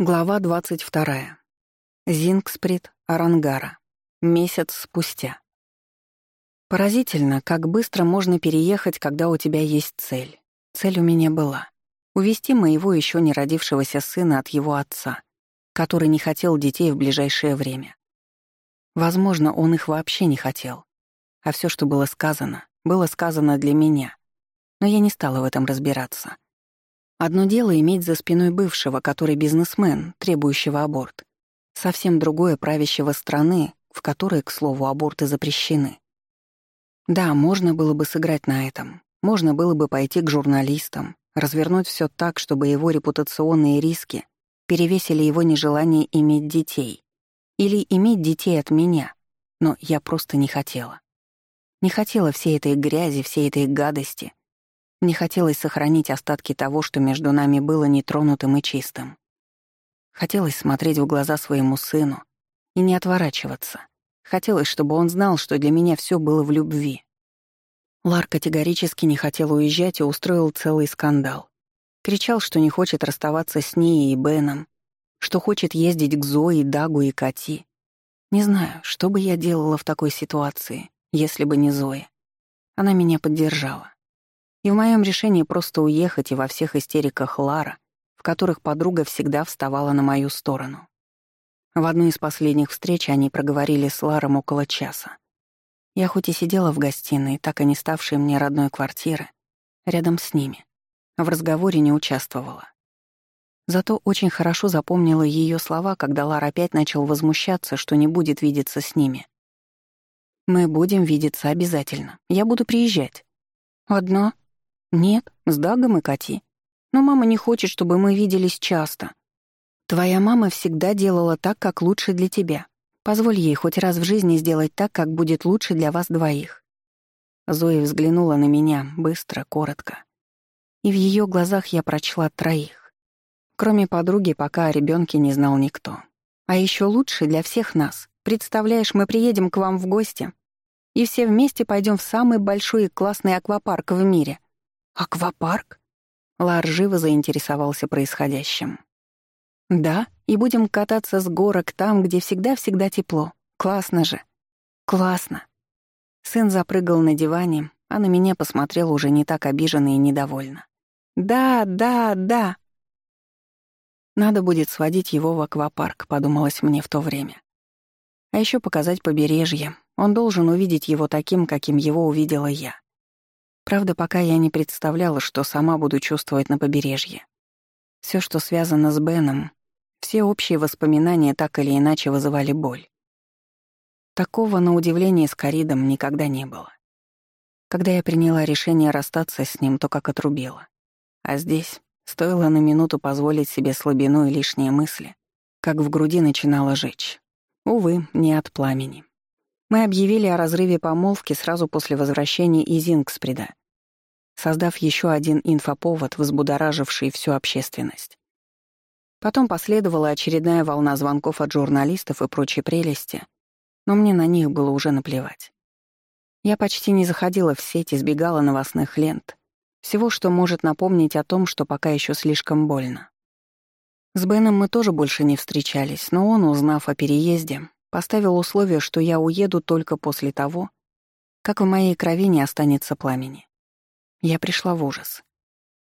Глава 22. Зингсприт, Арангара. Месяц спустя. Поразительно, как быстро можно переехать, когда у тебя есть цель. Цель у меня была — увести моего еще не родившегося сына от его отца, который не хотел детей в ближайшее время. Возможно, он их вообще не хотел. А все, что было сказано, было сказано для меня. Но я не стала в этом разбираться. Одно дело иметь за спиной бывшего, который бизнесмен, требующего аборт. Совсем другое правящего страны, в которой, к слову, аборты запрещены. Да, можно было бы сыграть на этом. Можно было бы пойти к журналистам, развернуть все так, чтобы его репутационные риски перевесили его нежелание иметь детей. Или иметь детей от меня. Но я просто не хотела. Не хотела всей этой грязи, всей этой гадости — мне хотелось сохранить остатки того, что между нами было нетронутым и чистым. Хотелось смотреть в глаза своему сыну и не отворачиваться. Хотелось, чтобы он знал, что для меня все было в любви. Лар категорически не хотел уезжать и устроил целый скандал. Кричал, что не хочет расставаться с ней и Беном, что хочет ездить к Зои, Дагу и Кати. Не знаю, что бы я делала в такой ситуации, если бы не Зоя. Она меня поддержала. И в моем решении просто уехать и во всех истериках Лара, в которых подруга всегда вставала на мою сторону. В одну из последних встреч они проговорили с Ларом около часа. Я хоть и сидела в гостиной, так и не ставшей мне родной квартиры, рядом с ними, в разговоре не участвовала. Зато очень хорошо запомнила ее слова, когда Лар опять начал возмущаться, что не будет видеться с ними. «Мы будем видеться обязательно. Я буду приезжать». «Одно?» «Нет, с Дагом и Кати. Но мама не хочет, чтобы мы виделись часто. Твоя мама всегда делала так, как лучше для тебя. Позволь ей хоть раз в жизни сделать так, как будет лучше для вас двоих». Зоя взглянула на меня быстро, коротко. И в ее глазах я прочла троих. Кроме подруги, пока о ребенке не знал никто. А еще лучше для всех нас. Представляешь, мы приедем к вам в гости, и все вместе пойдем в самый большой и классный аквапарк в мире. «Аквапарк?» Лар живо заинтересовался происходящим. «Да, и будем кататься с горок там, где всегда-всегда тепло. Классно же. Классно». Сын запрыгал на диване, а на меня посмотрел уже не так обиженно и недовольно. «Да, да, да». Надо будет сводить его в аквапарк, подумалось мне в то время. А еще показать побережье. Он должен увидеть его таким, каким его увидела я. Правда, пока я не представляла, что сама буду чувствовать на побережье. Все, что связано с Беном, все общие воспоминания так или иначе вызывали боль. Такого, на удивление, с Каридом никогда не было. Когда я приняла решение расстаться с ним, то как отрубила. А здесь стоило на минуту позволить себе слабину и лишние мысли, как в груди начинало жечь. Увы, не от пламени. Мы объявили о разрыве помолвки сразу после возвращения из Ингспреда, создав еще один инфоповод, взбудораживший всю общественность. Потом последовала очередная волна звонков от журналистов и прочей прелести, но мне на них было уже наплевать. Я почти не заходила в сеть, избегала новостных лент, всего, что может напомнить о том, что пока еще слишком больно. С Беном мы тоже больше не встречались, но он, узнав о переезде, Поставил условие, что я уеду только после того, как в моей крови не останется пламени. Я пришла в ужас.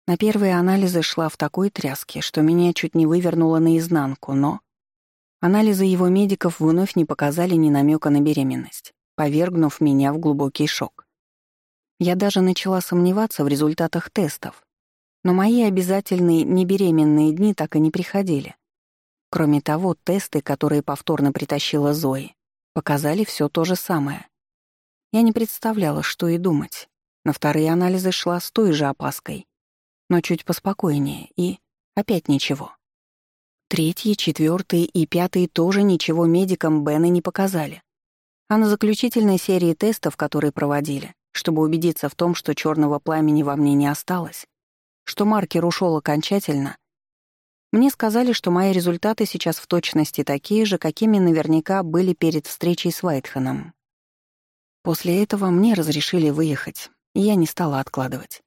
На первые анализы шла в такой тряске, что меня чуть не вывернуло наизнанку, но... Анализы его медиков вновь не показали ни намека на беременность, повергнув меня в глубокий шок. Я даже начала сомневаться в результатах тестов, но мои обязательные небеременные дни так и не приходили. Кроме того, тесты, которые повторно притащила Зои, показали все то же самое. Я не представляла, что и думать. На вторые анализы шла с той же опаской, но чуть поспокойнее, и опять ничего. Третьи, четвертые и пятые тоже ничего медикам Бена не показали. А на заключительной серии тестов, которые проводили, чтобы убедиться в том, что черного пламени во мне не осталось, что маркер ушел окончательно, мне сказали, что мои результаты сейчас в точности такие же, какими наверняка были перед встречей с Вайтханом. После этого мне разрешили выехать, и я не стала откладывать.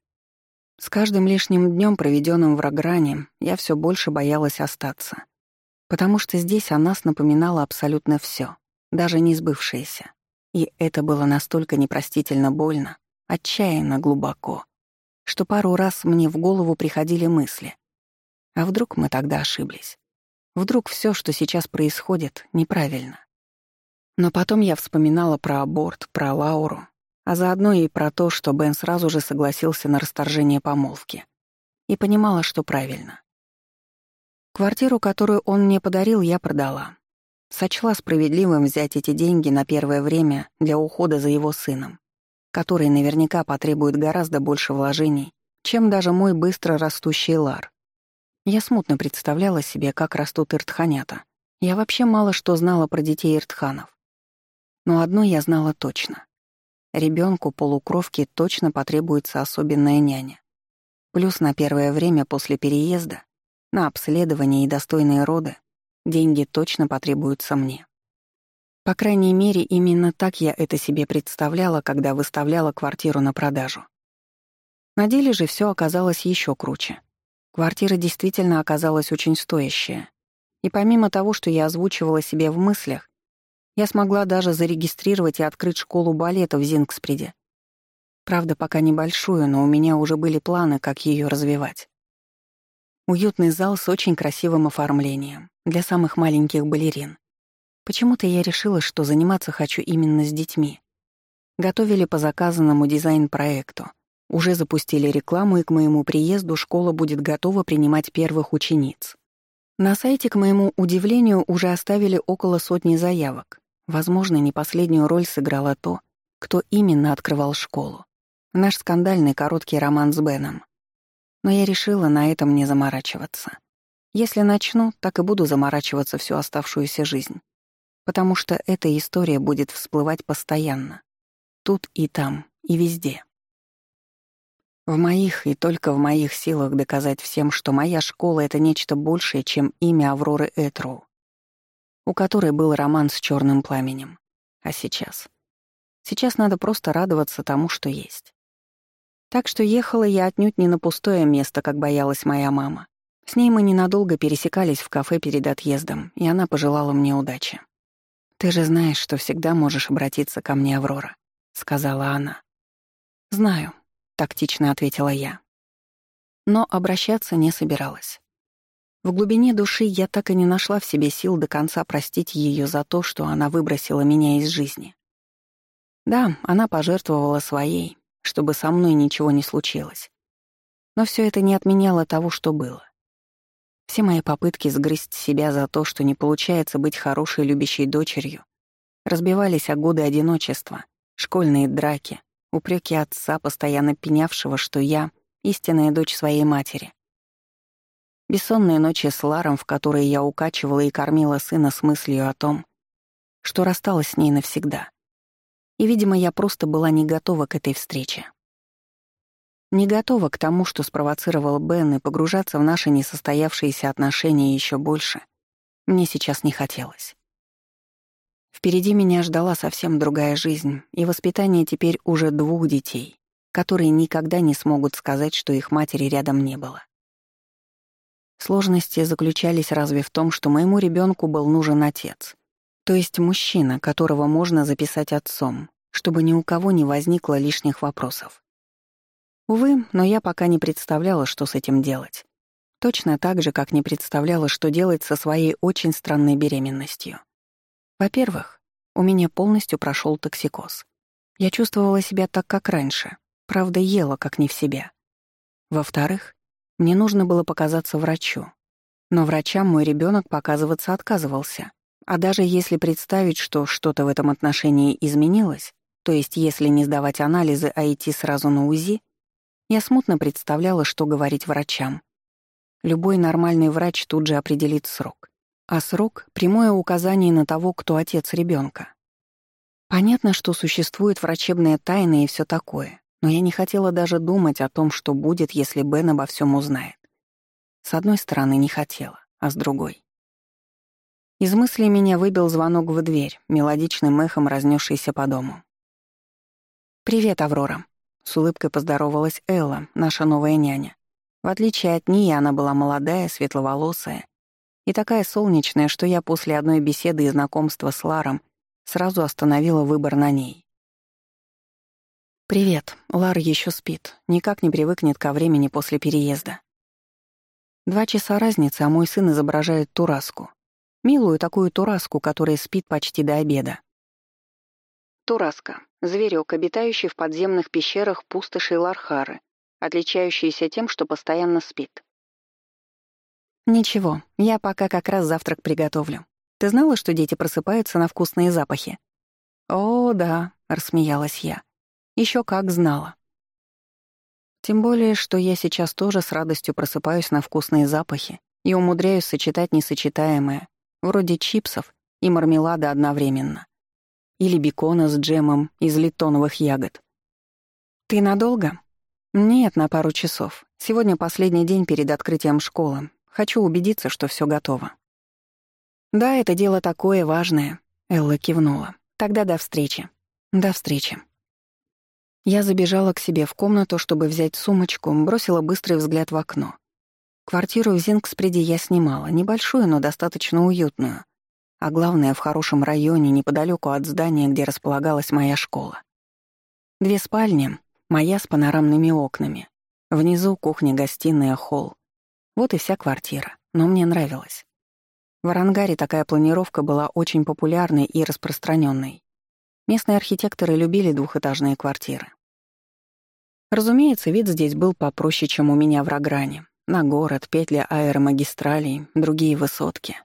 С каждым лишним днем, проведенным в Рогране, я все больше боялась остаться. Потому что здесь о нас напоминало абсолютно все, даже не сбывшееся. И это было настолько непростительно больно, отчаянно глубоко, что пару раз мне в голову приходили мысли. А вдруг мы тогда ошиблись? Вдруг все, что сейчас происходит, неправильно? Но потом я вспоминала про аборт, про Лауру, а заодно и про то, что Бен сразу же согласился на расторжение помолвки. И понимала, что правильно. Квартиру, которую он мне подарил, я продала. Сочла справедливым взять эти деньги на первое время для ухода за его сыном, который наверняка потребует гораздо больше вложений, чем даже мой быстро растущий лар. Я смутно представляла себе, как растут иртханята. Я вообще мало что знала про детей иртханов. Но одно я знала точно. Ребенку полукровки точно потребуется особенная няня. Плюс на первое время после переезда, на обследование и достойные роды, деньги точно потребуются мне. По крайней мере, именно так я это себе представляла, когда выставляла квартиру на продажу. На деле же все оказалось еще круче. Квартира действительно оказалась очень стоящая. И помимо того, что я озвучивала себе в мыслях, я смогла даже зарегистрировать и открыть школу балета в Зингспреде. Правда, пока небольшую, но у меня уже были планы, как ее развивать. Уютный зал с очень красивым оформлением для самых маленьких балерин. Почему-то я решила, что заниматься хочу именно с детьми. Готовили по заказанному дизайн-проекту. Уже запустили рекламу, и к моему приезду школа будет готова принимать первых учениц. На сайте, к моему удивлению, уже оставили около сотни заявок. Возможно, не последнюю роль сыграло то, кто именно открывал школу. Наш скандальный короткий роман с Беном. Но я решила на этом не заморачиваться. Если начну, так и буду заморачиваться всю оставшуюся жизнь потому что эта история будет всплывать постоянно. Тут и там, и везде. В моих и только в моих силах доказать всем, что моя школа — это нечто большее, чем имя Авроры Этроу, у которой был роман с черным пламенем. А сейчас? Сейчас надо просто радоваться тому, что есть. Так что ехала я отнюдь не на пустое место, как боялась моя мама. С ней мы ненадолго пересекались в кафе перед отъездом, и она пожелала мне удачи. «Ты же знаешь, что всегда можешь обратиться ко мне, Аврора», — сказала она. «Знаю», — тактично ответила я. Но обращаться не собиралась. В глубине души я так и не нашла в себе сил до конца простить ее за то, что она выбросила меня из жизни. Да, она пожертвовала своей, чтобы со мной ничего не случилось. Но все это не отменяло того, что было. Все мои попытки сгрызть себя за то, что не получается быть хорошей любящей дочерью, разбивались о годы одиночества, школьные драки, упреки отца, постоянно пенявшего, что я — истинная дочь своей матери. Бессонные ночи с Ларом, в которые я укачивала и кормила сына с мыслью о том, что рассталась с ней навсегда. И, видимо, я просто была не готова к этой встрече. Не готова к тому, что спровоцировал Бен, и погружаться в наши несостоявшиеся отношения еще больше мне сейчас не хотелось. Впереди меня ждала совсем другая жизнь и воспитание теперь уже двух детей, которые никогда не смогут сказать, что их матери рядом не было. Сложности заключались разве в том, что моему ребенку был нужен отец, то есть мужчина, которого можно записать отцом, чтобы ни у кого не возникло лишних вопросов. Увы, но я пока не представляла, что с этим делать. Точно так же, как не представляла, что делать со своей очень странной беременностью. Во-первых, у меня полностью прошел токсикоз. Я чувствовала себя так, как раньше, правда, ела как не в себя. Во-вторых, мне нужно было показаться врачу. Но врачам мой ребенок показываться отказывался. А даже если представить, что что-то в этом отношении изменилось, то есть если не сдавать анализы, а идти сразу на УЗИ, я смутно представляла, что говорить врачам. Любой нормальный врач тут же определит срок. А срок — прямое указание на того, кто отец ребенка. Понятно, что существует врачебная тайна и все такое, но я не хотела даже думать о том, что будет, если Бен обо всем узнает. С одной стороны, не хотела, а с другой. Из мысли меня выбил звонок в дверь, мелодичным эхом разнесшийся по дому. «Привет, Аврора», с улыбкой поздоровалась Элла, наша новая няня. В отличие от Нии, она была молодая, светловолосая и такая солнечная, что я после одной беседы и знакомства с Ларом сразу остановила выбор на ней. «Привет. Лар еще спит. Никак не привыкнет ко времени после переезда. Два часа разницы, а мой сын изображает тураску. Милую такую тураску, которая спит почти до обеда. Тураска — зверек, обитающий в подземных пещерах пустошей Лархары, отличающийся тем, что постоянно спит. «Ничего, я пока как раз завтрак приготовлю. Ты знала, что дети просыпаются на вкусные запахи?» «О, да», — рассмеялась я. Еще как знала. Тем более, что я сейчас тоже с радостью просыпаюсь на вкусные запахи и умудряюсь сочетать несочетаемое, вроде чипсов и мармелада одновременно. Или бекона с джемом из литоновых ягод. «Ты надолго?» «Нет, на пару часов. Сегодня последний день перед открытием школы. Хочу убедиться, что все готово». «Да, это дело такое важное», — Элла кивнула. «Тогда до встречи». «До встречи». Я забежала к себе в комнату, чтобы взять сумочку, бросила быстрый взгляд в окно. Квартиру в Зингспреде я снимала, небольшую, но достаточно уютную. А главное, в хорошем районе, неподалеку от здания, где располагалась моя школа. Две спальни, моя с панорамными окнами. Внизу кухня-гостиная, холл. Вот и вся квартира, но мне нравилось. В Арангаре такая планировка была очень популярной и распространенной. Местные архитекторы любили двухэтажные квартиры. Разумеется, вид здесь был попроще, чем у меня в Рогране. На город, петли аэромагистралей, другие высотки.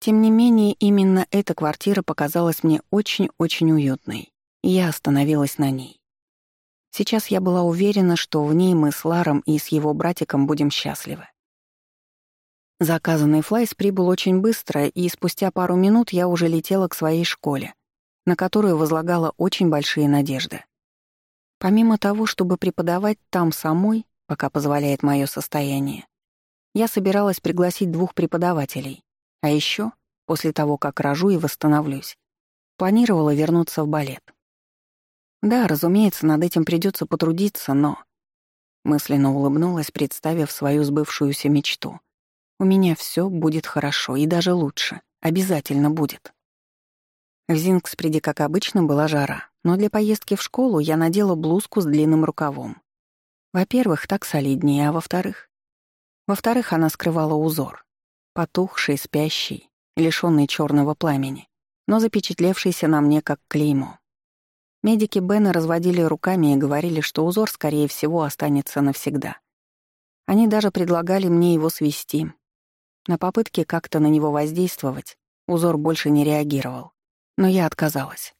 Тем не менее, именно эта квартира показалась мне очень-очень уютной, и я остановилась на ней. Сейчас я была уверена, что в ней мы с Ларом и с его братиком будем счастливы. Заказанный флайс прибыл очень быстро, и спустя пару минут я уже летела к своей школе, на которую возлагала очень большие надежды. Помимо того, чтобы преподавать там самой, пока позволяет мое состояние, я собиралась пригласить двух преподавателей. А еще, после того, как рожу и восстановлюсь, планировала вернуться в балет. Да, разумеется, над этим придется потрудиться, но... Мысленно улыбнулась, представив свою сбывшуюся мечту. У меня все будет хорошо и даже лучше. Обязательно будет. В Зингспреде, как обычно, была жара, но для поездки в школу я надела блузку с длинным рукавом. Во-первых, так солиднее, а во-вторых... Во-вторых, она скрывала узор. Потухший, спящий, лишённый черного пламени, но запечатлевшийся на мне как клеймо. Медики Бена разводили руками и говорили, что узор, скорее всего, останется навсегда. Они даже предлагали мне его свести. На попытке как-то на него воздействовать узор больше не реагировал но я отказалась.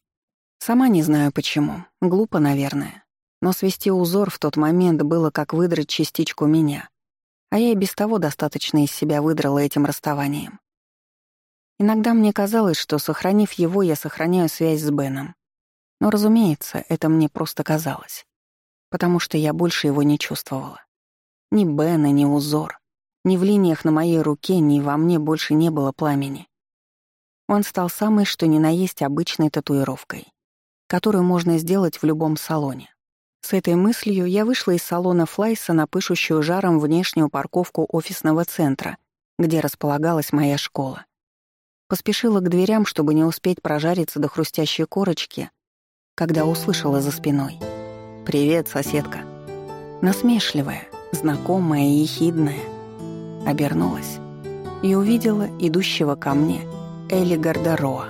Сама не знаю почему, глупо, наверное. Но свести узор в тот момент было как выдрать частичку меня. А я и без того достаточно из себя выдрала этим расставанием. Иногда мне казалось, что, сохранив его, я сохраняю связь с Беном. Но, разумеется, это мне просто казалось. Потому что я больше его не чувствовала. Ни Бена, ни узор. Ни в линиях на моей руке, ни во мне больше не было пламени. Он стал самой что ни на есть обычной татуировкой, которую можно сделать в любом салоне. С этой мыслью я вышла из салона Флайса на пышущую жаром внешнюю парковку офисного центра, где располагалась моя школа. Поспешила к дверям, чтобы не успеть прожариться до хрустящей корочки, когда услышала за спиной. «Привет, соседка». Насмешливая, знакомая и ехидная. Обернулась и увидела идущего ко мне — Эли Гардароа.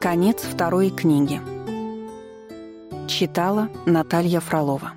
Конец второй книги. Читала Наталья Фролова.